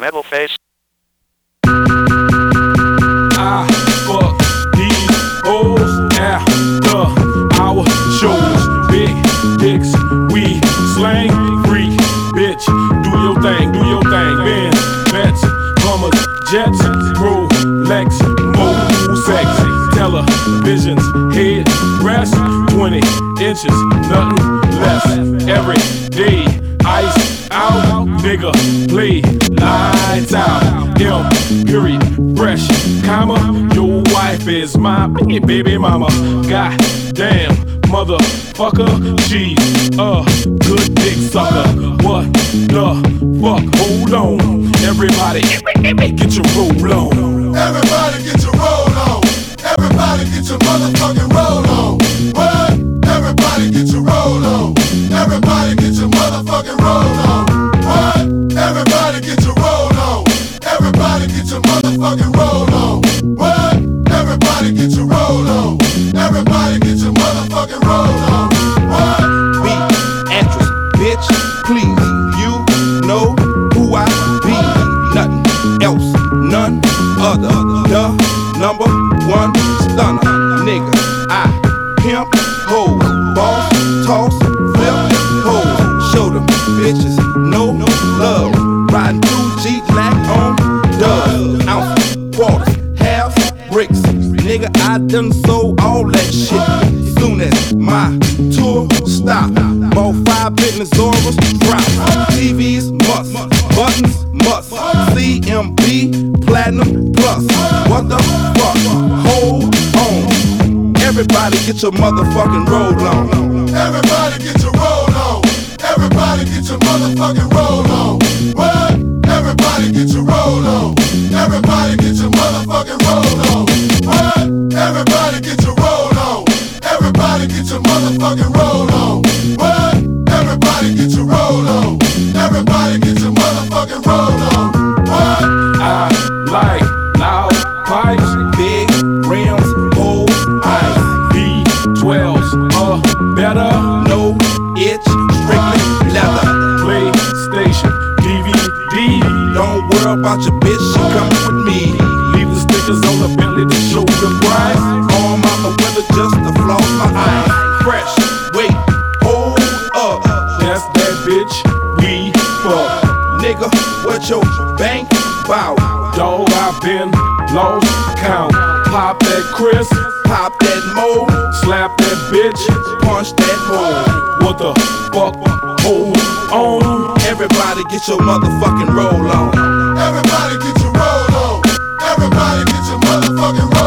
Metal face. I fuck these hoes after our shows. Big dicks, we slang freak. Bitch, do your thing, do your thing. Benz, Bets, Hummers, Jets, Rolex, Mo, sex, televisions, head rest, 20 inches, nothing less. Every day, ice out, nigga, play lights out. M, period, fresh, comma. Your wife is my baby mama. God damn, motherfucker, she's a good dick sucker. What the fuck? Hold on, everybody, get your roll on. Everybody get your roll on. Everybody get your motherfucking roll on. What? Everybody get your roll on. Everybody get your motherfucking roll on. Hoes, boss, toss, flip hoes. Show them bitches no love. Riding through G lack on dubs, ounce, quarters, half bricks. Nigga, I done sold all that shit. Soon as my tour stop, bought five business orders, drop. TVs must, buttons must. CMB platinum plus. What the fuck? Hold. Everybody get your motherfucking roll on. Everybody get your roll on. Everybody get your motherfucking roll on. What? Everybody get your roll on. Everybody get your motherfucking roll on. What? Everybody get your roll on. Everybody get your motherfucking roll on. Don't about your bitch, she coming with me. Leave the stickers on the belly to show the price. Arm out the window just to floss my eyes. Fresh, wait, hold up. That's that bitch. We fuck. Nigga, what your bank bout? Dog, I've been lost count. Pop that Cris, Pop that mo, slap that bitch. punch that hole. What the fuck? Hold on. Everybody get your motherfucking roll on. Everybody get your roll on. Everybody get your motherfucking roll